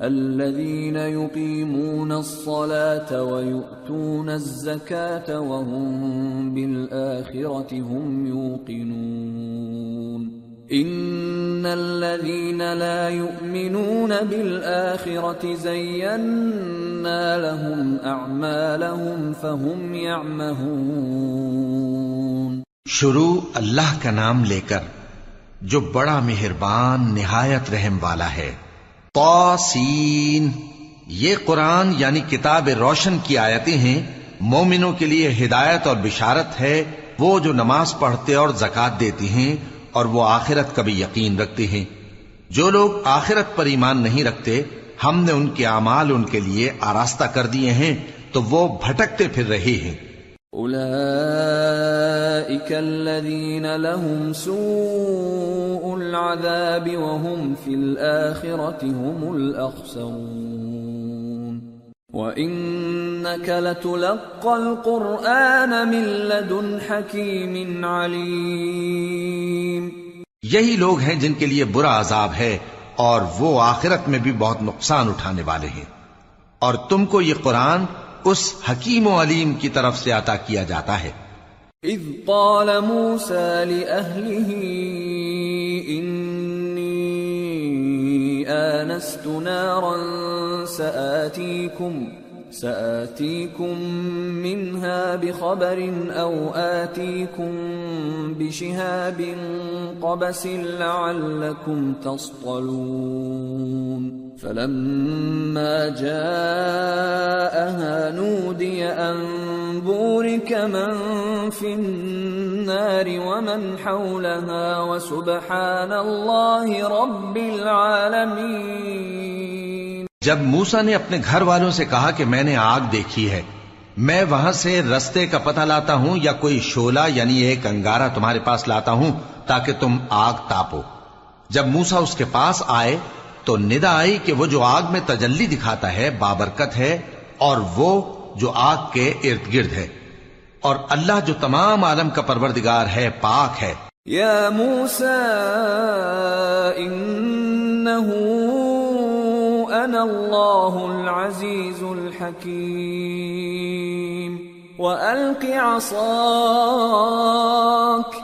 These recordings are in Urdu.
الذين يقيمون الصلاة ويؤتون الزكاة وهم بالآخرة هم يوقنون. إن الذين لا يؤمنون بالآخرة زينا لهم أعمالهم فهم يعمهون. شروع اللہ کا نام لے کر جو بڑا مہربان نہایت رحم والا ہے۔ توسین یہ قرآن یعنی کتاب روشن کی آیتیں ہیں۔ مومنوں کے لیے ہدایت اور بشارت ہے۔ وہ جو نماز پڑھتے اور زکات دیتی ہیں اور وہ آخرت کا بھی یقین رکھتے ہیں۔ جو لوگ آخرت پر ایمان نہیں رکھتے، ہم نے ان کے اعمال ان کے لیے آراستہ کر دیے ہیں، تو وہ بھٹکتے پھر رہے ہیں۔ أولئك الذين لهم سوء العذاب وهم في الآخرة هم الأخسرون. وإنك لتلقى القرآن من لدن حكيم عليم. یہی لوگ ہیں جن کے لیے برا عذاب ہے اور وہ آخرت میں بھی بہت نقصان اٹھانے والے ہیں۔ اور تم کو یہ قرآن اس حکیم و علیم کی طرف سے عطا کیا جاتا ہے۔ إذ قال موسى لأهله، إني آنست نارا سآتيكم سآتيكم منها بخبر أو آتيكم بشهاب قبس لعلكم تصطلون. فلما جاءها نودي أن بورك من في النار ومن حولها وسبحان الله رب العالمين. جب موسا نے اپنے گھر والوں سے کہا کہ میں نے آگ دیکھی ہے، میں وہاں سے رستے کا پتہ لاتا ہوں یا کوئی شولا یعنی ایک انگارہ تمہارے پاس لاتا ہوں تاکہ تم آگ تاپو۔ جب موسا اس کے پاس آئے تو ندا آئی کہ وہ جو آگ میں تجلی دکھاتا ہے بابرکت ہے اور وہ جو آگ کے ارد گرد ہے۔ اور اللہ جو تمام عالم کا پروردگار ہے، پاک ہے۔ يا موسى إنه أنا الله العزيز الحكيم وألق عصاك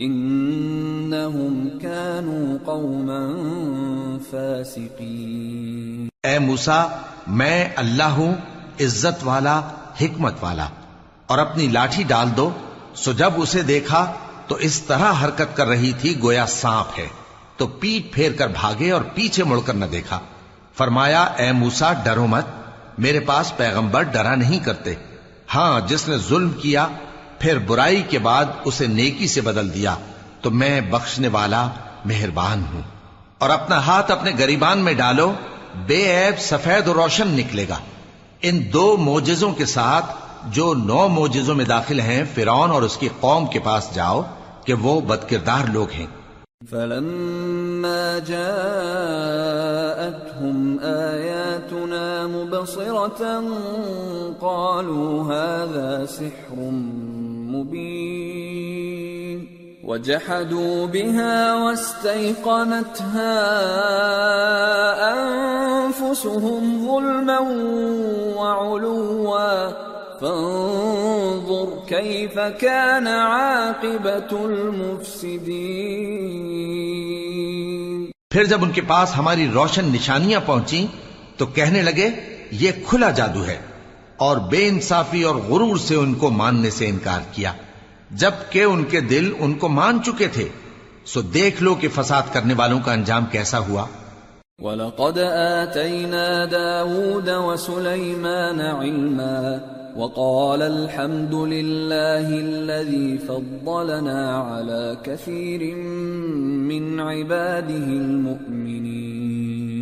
إنهم كانوا قوما اے موسا میں اللہ ہوں، عزت والا، حکمت والا، اور اپنی لاٹھی ڈال دو۔ سو جب اسے دیکھا، تو اس طرح حرکت کر رہی تھی، گویا سانپ ہے۔ تو پیٹ پھیر کر بھاگے اور پیچھے مڑ کر نہ دیکھا۔ فرمایا، اے موسا ڈرو مت۔ میرے پاس پیغمبر ڈرا نہیں کرتے۔ ہاں جس نے ظلم کیا پھر برائی کے بعد اسے نیکی سے بدل دیا، تو میں بخشنے والا مہربان ہوں۔ اور اپنا ہاتھ اپنے گریبان میں ڈالو، بے عیب سفید و روشن نکلے گا۔ ان دو موجزوں کے ساتھ جو نو موجزوں میں داخل ہیں، فرعون اور اس کی قوم کے پاس جاؤ کہ وہ بدکردار لوگ ہیں۔ فلما جاءتهم آياتنا مبصرة قالوا هذا سحر مبين وجحدوا بها واستيقنتها أنفسهم ظلما وعلوا. فانظر كيف كان عاقبة المفسدين. پھر جب ان کے پاس ہماری روشن نشانیاں پہنچی تو کہنے لگے، یہ کھلا جادو ہے۔ اور بے انصافی اور غرور سے ان کو ماننے سے انکار کیا۔ جبکہ ان کے دل ان کو مان چکے تھے، سو دیکھ لو کہ فساد کرنے والوں کا انجام کیسا ہوا۔ وَلَقَدْ آتَيْنَا دَاوُودَ وَسُلَيْمَانَ عِلْمًا وَقَالَ الْحَمْدُ لِلَّهِ الَّذِي فَضَّلَنَا عَلَى كَثِيرٍ مِّنْ عِبَادِهِ الْمُؤْمِنِينَ۔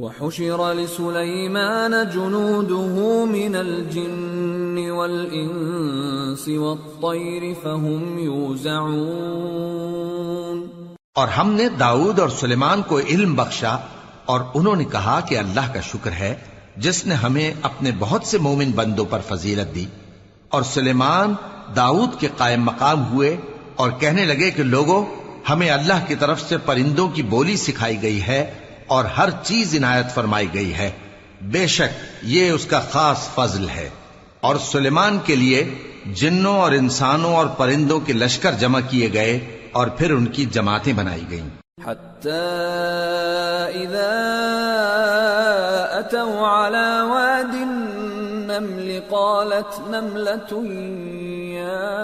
وحشر لسليمان جنوده من الجن والإنس والطير فهم يوزعون. اور ہم نے داؤد اور سلیمان کو علم بخشا اور انہوں نے کہا کہ اللہ کا شکر ہے جس نے ہمیں اپنے بہت سے مومن بندوں پر فضیلت دی۔ اور سلیمان داؤد کے قائم مقام ہوئے اور کہنے لگے کہ لوگوں ہمیں اللہ کی طرف سے پرندوں کی بولی سکھائی گئی ہے اور ہر چیز عنایت فرمائی گئی ہے۔ بے شک یہ اس کا خاص فضل ہے۔ اور سلیمان کے لیے جنوں اور انسانوں اور پرندوں کے لشکر جمع کیے گئے اور پھر ان کی جماعتیں بنائی گئیں۔ حتى إذا أتوا على واد النمل قالت نملة يا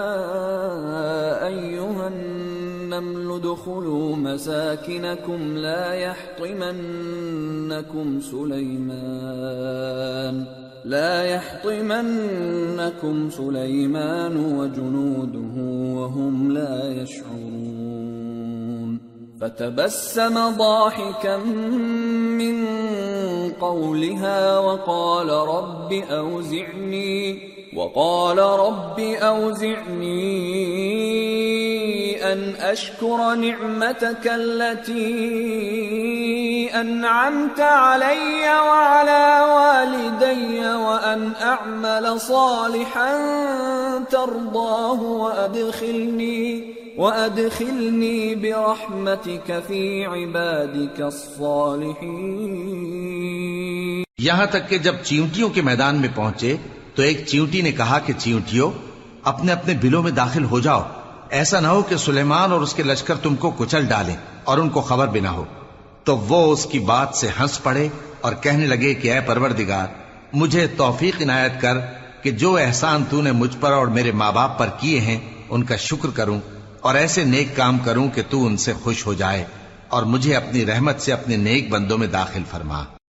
ادخلوا مساكنكم لا يحطمنكم سليمان، لا يحطمنكم سليمان وجنوده وهم لا يشعرون. فتبسم ضاحكا من قولها وقال رب أوزعني، وقال رب أوزعني أن أشكر نعمتك التي أنعمت علي وعلى والدي وأن أعمل صالحا ترضاه وأدخلني وأدخلني برحمتك في عبادك الصالحين. یہاں تک کہ جب چیونٹیوں کے میدان میں پہنچے تو ایک چیونٹی نے کہا کہ چیونٹیوں، اپنے اپنے بلوں میں داخل ہو جاؤ ایسا نہ ہو کہ سلیمان اور اس کے لشکر تم کو کچل ڈالیں اور ان کو خبر بھی نہ ہو۔ تو وہ اس کی بات سے ہنس پڑے اور کہنے لگے کہ اے پروردگار، مجھے توفیق عنایت کر کہ جو احسان تو نے مجھ پر اور میرے ماں باپ پر کیے ہیں، ان کا شکر کروں اور ایسے نیک کام کروں کہ تو ان سے خوش ہو جائے اور مجھے اپنی رحمت سے اپنے نیک بندوں میں داخل فرما۔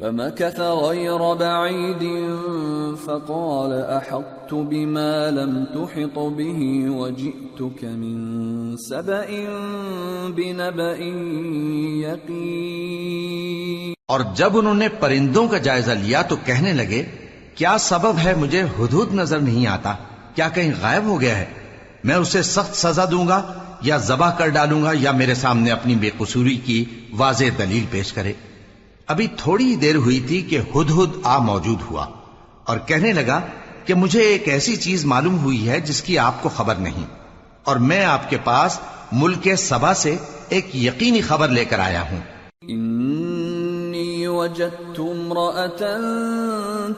فمكث غير بعيد فقال أحطت بما لم تحط به وجئتك من سبأ بنبأ يقين. اور جب انہوں نے پرندوں کا جائزہ لیا تو کہنے لگے، کیا سبب ہے مجھے حدود نظر نہیں آتا؟ کیا کہیں غائب ہو گیا ہے؟ میں اسے سخت سزا دوں گا یا ذبح کر ڈالوں گا یا میرے سامنے اپنی بے قصوری کی واضح دلیل پیش کرے؟ ابھی تھوڑی دیر ہوئی تھی کہ ہد ہد آ موجود ہوا اور کہنے لگا کہ مجھے ایک ایسی چیز معلوم ہوئی ہے جس کی آپ کو خبر نہیں اور میں آپ کے پاس ملک سبا سے ایک یقینی خبر لے کر آیا ہوں۔ انی وجدت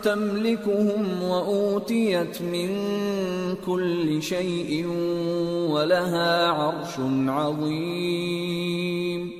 تملكهم وأوتيت من كل شيء ولها عرش عظيم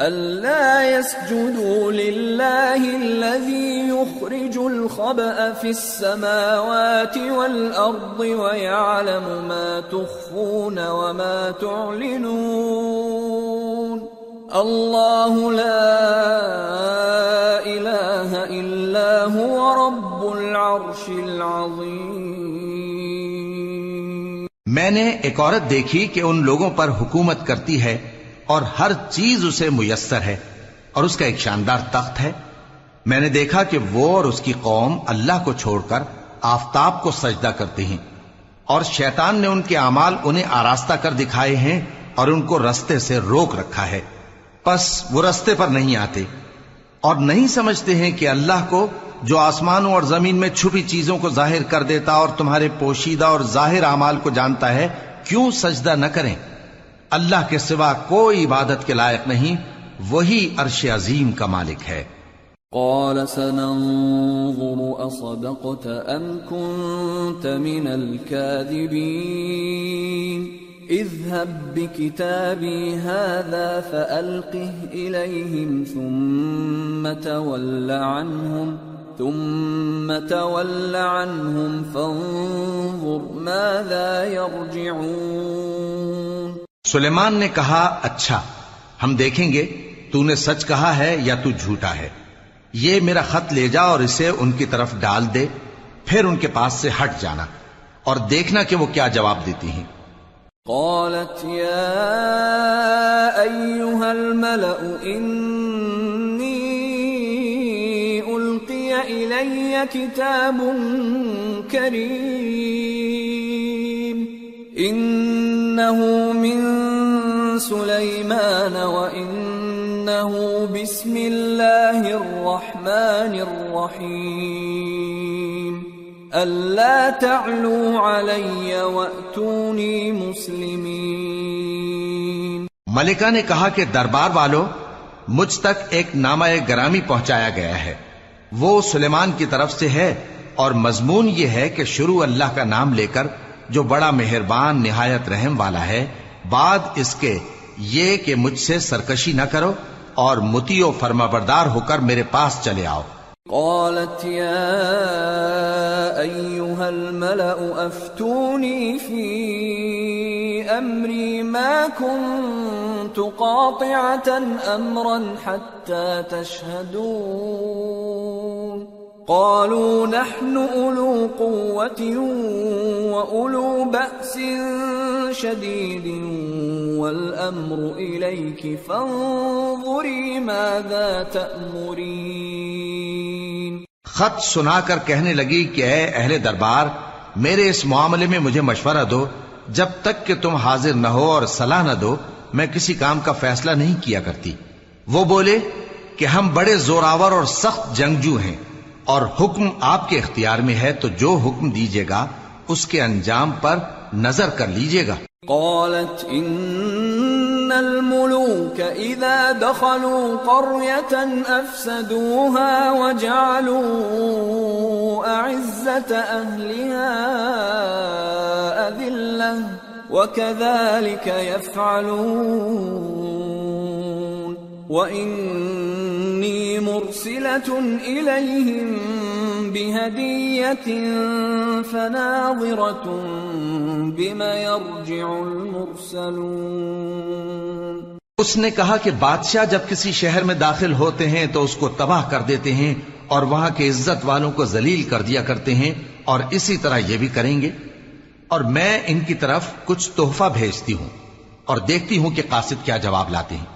ألا يسجدوا لله الذي يخرج الخبأ في السماوات والأرض ويعلم ما تخفون وما تعلنون الله لا إله إلا هو رب العرش العظيم میں نے ایک عورت دیکھی کہ ان لوگوں پر حکومت کرتی ہے اور ہر چیز اسے میسر ہے اور اس کا ایک شاندار تخت ہے۔ میں نے دیکھا کہ وہ اور اس کی قوم اللہ کو چھوڑ کر آفتاب کو سجدہ کرتے ہیں اور شیطان نے ان کے اعمال انہیں آراستہ کر دکھائے ہیں اور ان کو رستے سے روک رکھا ہے۔ پس وہ رستے پر نہیں آتے اور نہیں سمجھتے ہیں کہ اللہ کو جو آسمانوں اور زمین میں چھپی چیزوں کو ظاہر کر دیتا اور تمہارے پوشیدہ اور ظاہر اعمال کو جانتا ہے، کیوں سجدہ نہ کریں؟ اللہ کے سوا کوئی عبادت کے لائق نہیں، وہی عرش عظیم کا مالک ہے۔ قال سننظر أصدقت أم كنت من الكاذبين اذهب بكتابي هذا فألقه إليهم ثم تول عنهم، ثم تول عنهم فانظر ماذا يرجعون سلیمان نے کہا اچھا ہم دیکھیں گے، تو نے سچ کہا ہے یا تو جھوٹا ہے؟ یہ میرا خط لے جا اور اسے ان کی طرف ڈال دے، پھر ان کے پاس سے ہٹ جانا اور دیکھنا کہ وہ کیا جواب دیتی ہیں۔ قالت يا أيها الملأ إني ألقي إلي كتاب كريم إنه من سليمان وإنه بسم الله الرحمن الرحيم. ألا تعلوا علي وأتوني مسلمين. ملکہ نے کہا کہ دربار والو، مجھ تک ایک نامہ گرامی پہنچایا گیا ہے۔ وہ سلیمان کی طرف سے ہے اور مضمون یہ ہے کہ شروع اللہ کا نام لے کر جو بڑا مہربان، نہایت رحم والا ہے بعد اس کے یہ کہ مجھ سے سرکشی نہ کرو اور متی و فرما بردار ہو کر میرے پاس چلے آؤ۔ قالت يا أيها الملأ أفتوني في أمري ما كنت قاطعة أمرا حتى تشهدون۔ قالوا نحن أولو قوة وأولو بأس شديد والأمر إليك فانظري ماذا تأمرين. خط سنا کر کہنے لگی کہ اے اہل دربار، میرے اس معاملے میں مجھے مشورہ دو، جب تک کہ تم حاضر نہ ہو اور صلاح نہ دو، میں کسی کام کا فیصلہ نہیں کیا کرتی۔ وہ بولے کہ ہم بڑے زوراور اور سخت جنگجو ہیں۔ اور حکم آپ کے اختیار میں ہے تو جو حکم دیجیے گا، اس کے انجام پر نظر کر لیجیے گا۔ قالت إن الملوك إذا دخلوا قرية أفسدوها وجعلوا أعزة أهلها أذلة وكذلك يفعلون. وإني مرسلة إليهم بهدية فناظرة بما يرجع المرسلون اس نے کہا کہ بادشاہ جب کسی شہر میں داخل ہوتے ہیں تو اس کو تباہ کر دیتے ہیں اور وہاں کے عزت والوں کو ذلیل کر دیا کرتے ہیں اور اسی طرح یہ بھی کریں گے۔ اور میں ان کی طرف کچھ تحفہ بھیجتی ہوں اور دیکھتی ہوں کہ قاصد کیا جواب لاتے ہیں۔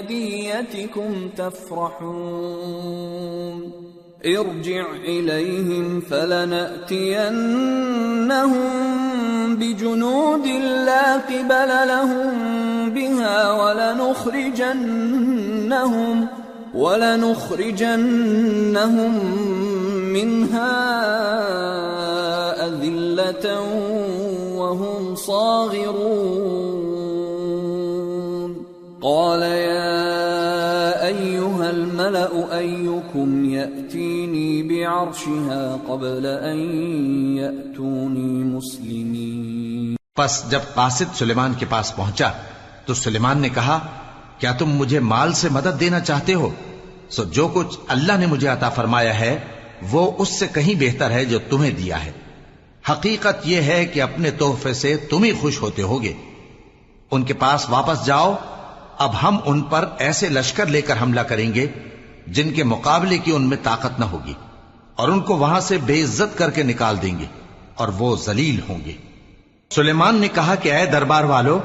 بهديتكم تفرحون ارجع إليهم فلنأتينهم بجنود لا قبل لهم بها ولنخرجنهم ولنخرجنهم منها أذلة وهم صاغرون. قال يا يأتيني بعرشها قبل أن يأتوني مسلمين. پس جب قاصد سلیمان کے پاس پہنچا تو سلیمان نے کہا، کیا تم مجھے مال سے مدد دینا چاہتے ہو؟ سو جو کچھ اللہ نے مجھے عطا فرمایا ہے، وہ اس سے کہیں بہتر ہے جو تمہیں دیا ہے۔ حقیقت یہ ہے کہ اپنے تحفے سے تم ہی خوش ہوتے ہوگے۔ ان کے پاس واپس جاؤ، اب ہم ان پر ایسے لشکر لے کر حملہ کریں گے جن کے مقابلے کی ان میں طاقت نہ ہوگی۔ اور ان کو وہاں سے بے عزت کر کے نکال دیں گے اور وہ ذلیل ہوں گے۔ سلیمان نے کہا کہ اے دربار والو،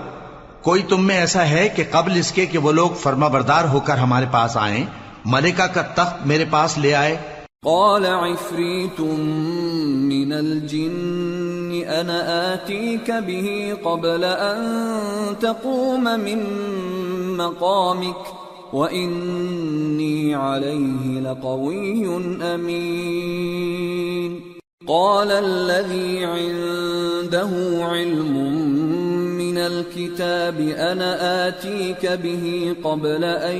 کوئی تم میں ایسا ہے کہ قبل اس کے کہ وہ لوگ فرما بردار ہو کر ہمارے پاس آئیں، ملکہ کا تخت میرے پاس لے آئے۔ قال عفريت من الجن أنا آتيك به قبل أن تقوم من مقامك وإني عليه لقوي أمين قال الذي عنده علم من الكتاب أنا آتيك به قبل أن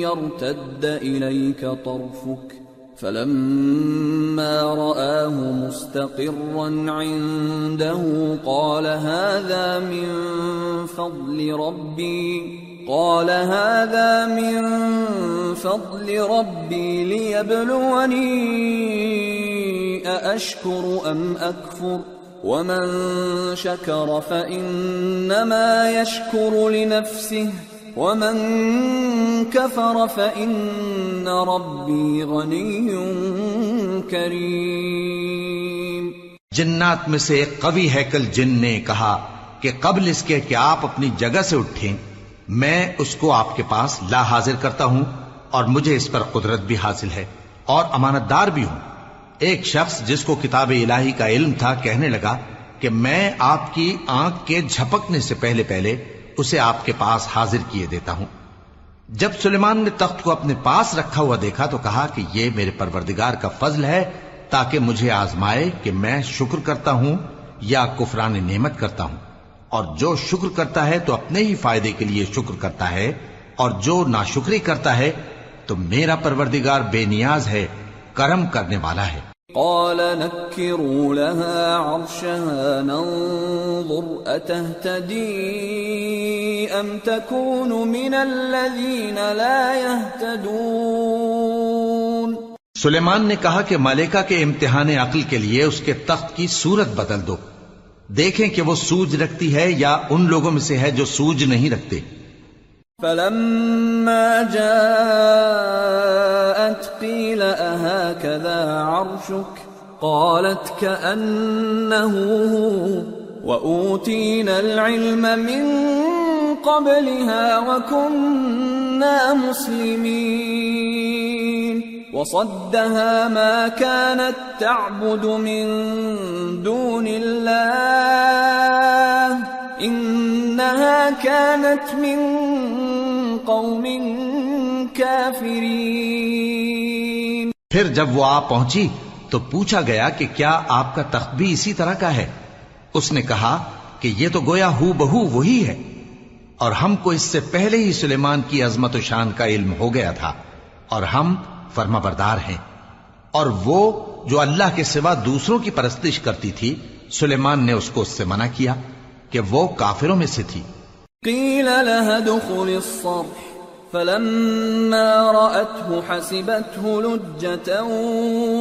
يرتد إليك طرفك فلما رآه مستقرا عنده قال هذا من فضل ربي قال هذا من فضل ربي ليبلوني أأشكر أم أكفر ومن شكر فإنما يشكر لنفسه ومن كفر فإن ربي غني كريم جنات میں سے ایک قوی ہیکل جن نے کہا کہ قبل اس کے کہ آپ اپنی جگہ سے اٹھیں۔ میں اس کو آپ کے پاس لا حاضر کرتا ہوں اور مجھے اس پر قدرت بھی حاصل ہے اور امانت دار بھی ہوں۔ ایک شخص جس کو کتاب الہی کا علم تھا کہنے لگا کہ میں آپ کی آنکھ کے جھپکنے سے پہلے پہلے اسے آپ کے پاس حاضر کیے دیتا ہوں۔ جب سلیمان نے تخت کو اپنے پاس رکھا ہوا دیکھا تو کہا کہ یہ میرے پروردگار کا فضل ہے تاکہ مجھے آزمائے کہ میں شکر کرتا ہوں یا کفران نعمت کرتا ہوں۔ اور جو شکر کرتا ہے تو اپنے ہی فائدے کے لیے شکر کرتا ہے اور جو ناشکری کرتا ہے تو میرا پروردگار بے نیاز ہے کرم کرنے والا ہے۔ قال نكروا لها عرشها ننظر أتهتدي أم تكون من الذين لا يهتدون؟ سلیمان نے کہا کہ ملکہ کے امتحان عقل کے لیے اس کے تخت کی صورت بدل دو۔ دیکھیں کہ وہ سوج رکھتی ہے یا ان لوگوں میں سے ہے جو سوج نہیں رکھتے۔ فلما جاءت قيل أهكذا عرشك؟ قالت كأنه هو وأوتينا العلم من قبلها وكنا مسلمين۔ وصدها ما كانت تعبد من دون الله. إنها كانت من قوم كافرين. پھر جب وہ آ پہنچی تو پوچھا گیا کہ کیا آپ کا تخت بھی اسی طرح کا ہے؟ اس نے کہا کہ یہ تو گویا ہو بہو وہی ہے۔ اور ہم کو اس سے پہلے ہی سلیمان کی عظمت و شان کا علم ہو گیا تھا۔ اور ہم فرما بردار ہیں۔ اور وہ جو اللہ کے سوا دوسروں کی پرستش کرتی تھی، سلیمان نے اس کو اس سے منع کیا کہ وہ کافروں میں سے تھی۔ قيل لها ادخل الصرح، فلما رأته حسبته لجة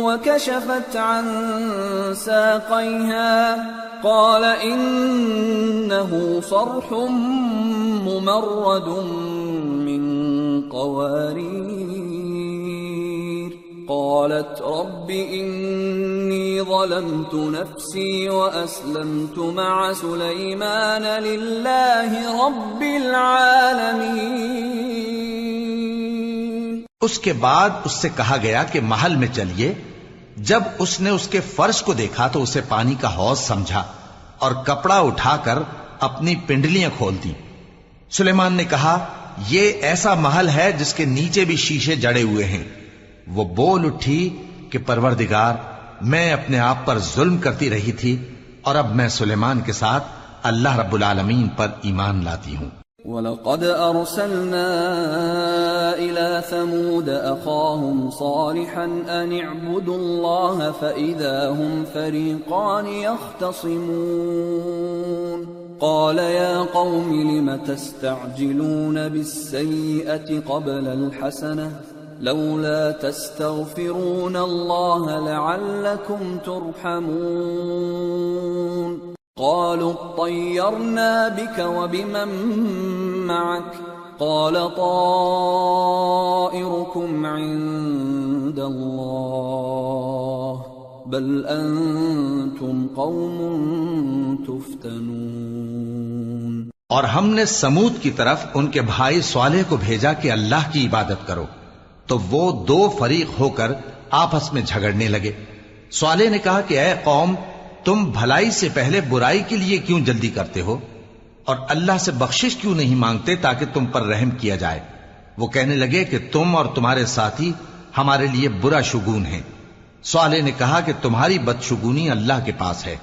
وكشفت عن ساقيها قال إنه صرح ممرد من قوارير قالت رب إني ظلمت نفسي وأسلمت مع سليمان لله رب العالمين. اس کے بعد اس سے کہا گیا کہ محل میں چلیے، جب اس نے اس کے فرش کو دیکھا تو اسے پانی کا حوض سمجھا اور کپڑا اٹھا کر اپنی پنڈلیاں کھول دی سلیمان نے کہا، یہ ایسا محل ہے جس کے نیچے بھی شیشے جڑے ہوئے ہیں۔ وہ بول اٹھی کہ پروردگار، میں اپنے آپ پر ظلم کرتی رہی تھی اور اب میں سلیمان کے ساتھ اللہ رب العالمین پر ایمان لاتی ہوں۔ وَلَقَدْ أَرْسَلْنَا إِلَى ثَمُودَ أَخَاهُمْ صَالِحًا أَنِ اعْبُدُوا اللَّهَ فَإِذَا هُمْ فَرِيقَانِ يَخْتَصِمُونَ قَالَ يَا قَوْمِ لِمَ تَسْتَعْجِلُونَ بِالسَّيِّئَةِ قَبْلَ الْحَسَنَةِ لولا تستغفرون الله لعلكم ترحمون. قالوا اطيرنا بك وبمن معك. قال طائركم عند الله. بل انتم قوم تفتنون. اور ہم نے سمود کی طرف ان کے بھائی صالح کو بھیجا کہ اللہ کی عبادت کرو۔ تو وہ دو فریق ہو کر آپس میں جھگڑنے لگے۔ سوالے نے کہا کہ اے قوم، تم بھلائی سے پہلے برائی کے لیے کیوں جلدی کرتے ہو؟ اور اللہ سے بخشش کیوں نہیں مانگتے تاکہ تم پر رحم کیا جائے؟ وہ کہنے لگے کہ تم اور تمہارے ساتھی ہمارے لیے برا شگون ہیں۔ سوالے نے کہا کہ تمہاری بدشگونی اللہ کے پاس ہے،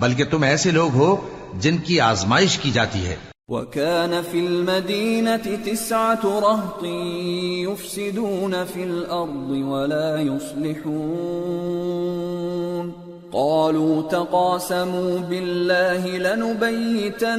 بلکہ تم ایسے لوگ ہو جن کی آزمائش کی جاتی ہے۔ وكان في المدينة تسعة رهط يفسدون في الأرض ولا يصلحون. قالوا تقاسموا بالله لنبيتنه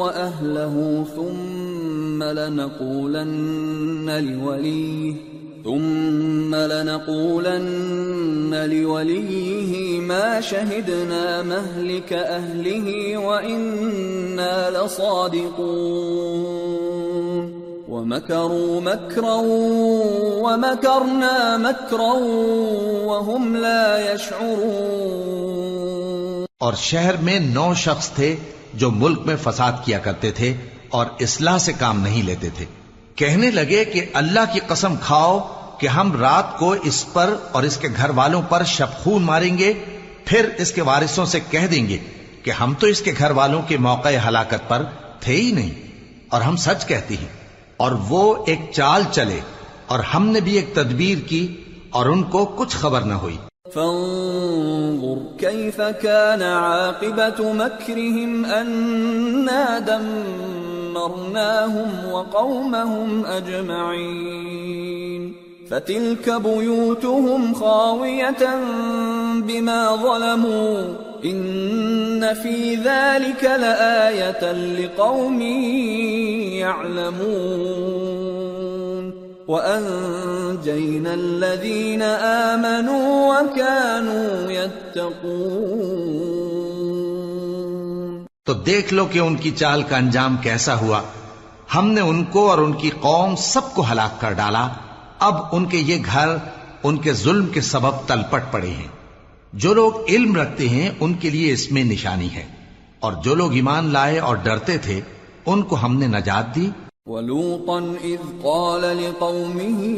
وأهله ثم لنقولن لوليه. ثم لنقولن لوليه ما شهدنا مهلك أهله وإنا لصادقون. ومكروا مكرا ومكرنا مكرا وهم لا يشعرون. اور شہر میں نو شخص تھے جو ملک میں فساد کیا کرتے تھے اور اصلاح سے کام نہیں لیتے تھے۔ کہنے لگے کہ اللہ کی قسم کھاؤ کہ ہم رات کو اس پر اور اس کے گھر والوں پر شبخون ماریں گے، پھر اس کے وارثوں سے کہہ دیں گے کہ ہم تو اس کے گھر والوں کے موقع ہلاکت پر تھے ہی نہیں۔ اور ہم سچ کہتے ہیں۔ اور وہ ایک چال چلے اور ہم نے بھی ایک تدبیر کی اور ان کو کچھ خبر نہ ہوئی۔ فانظر كيف كان عاقبة مكرهم أنا دمرناهم وقومهم أجمعين فتلك بيوتهم خاوية بما ظلموا إن في ذلك لآية لقوم يعلمون وأنجينا الذين آمنوا وكانوا يتقون تو دیکھ لو کہ ان کی چال کا انجام کیسا ہوا۔ ہم نے ان کو اور ان کی قوم سب کو ہلاک کر ڈالا۔ اب ان کے یہ گھر، ان کے ظلم کے سبب تلپٹ پڑے ہیں۔ جو لوگ علم رکھتے ہیں، ان کے لیے اس میں نشانی ہے۔ اور جو لوگ ایمان لائے اور ڈرتے تھے، ان کو ہم نے نجات دی۔ وَلُوطًا إِذْ قَالَ لِقَوْمِهِ